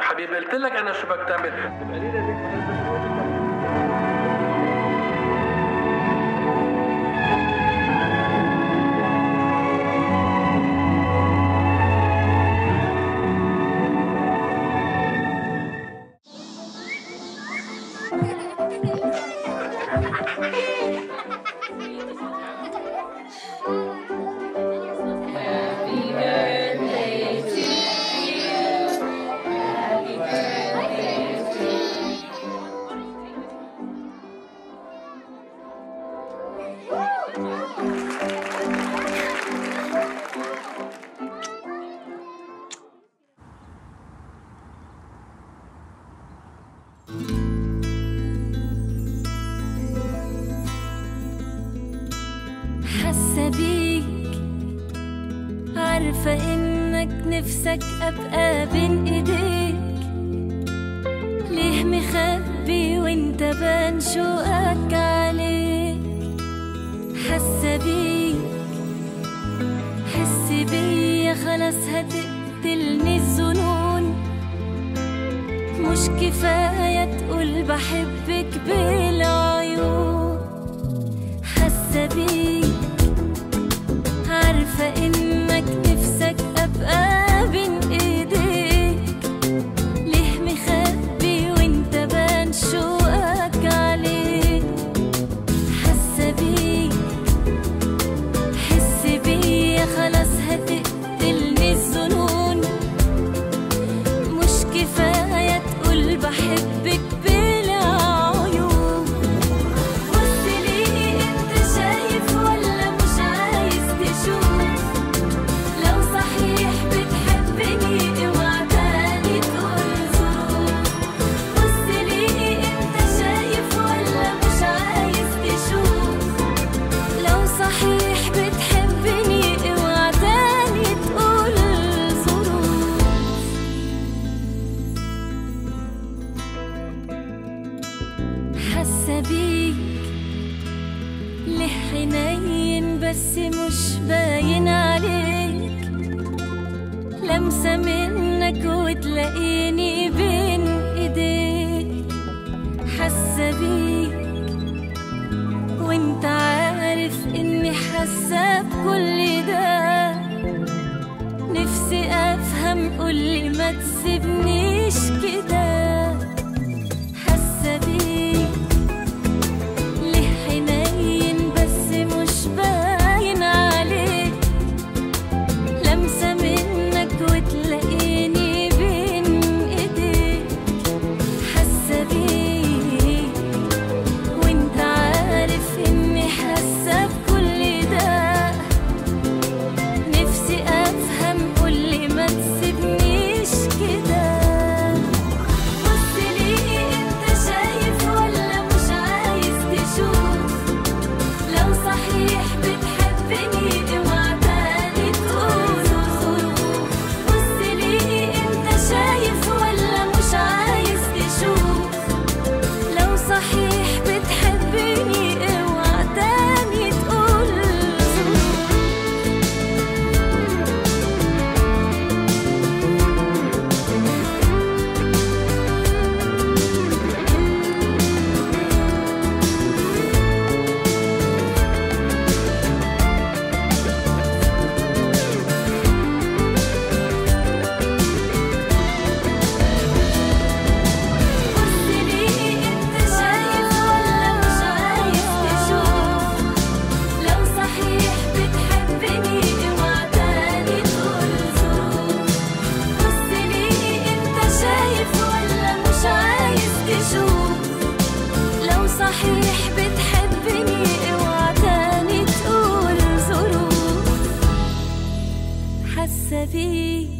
حبيبي قلت لك أنا شو بدك تعمل عارفة إنك نفسك أبقى بين إيديك. ليه مخبي وإنت بان شوقك عليك؟ حاسة بيك حس بيا خلاص هتقتلني الظنون مش كفاية تقول بحبك بالعيون حاسة بيك عارفة إنك حاسة بيك ليه حنين بس مش باين عليك. لمسة منك وتلاقيني بين إيديك. حاسة بيك وانت عارف إني حاسة بكل ده. نفسي أفهم قولي ما تسيبنيش كده. صحيح بتحبني اوعى تاني تقول ظروف. حاسة بيك.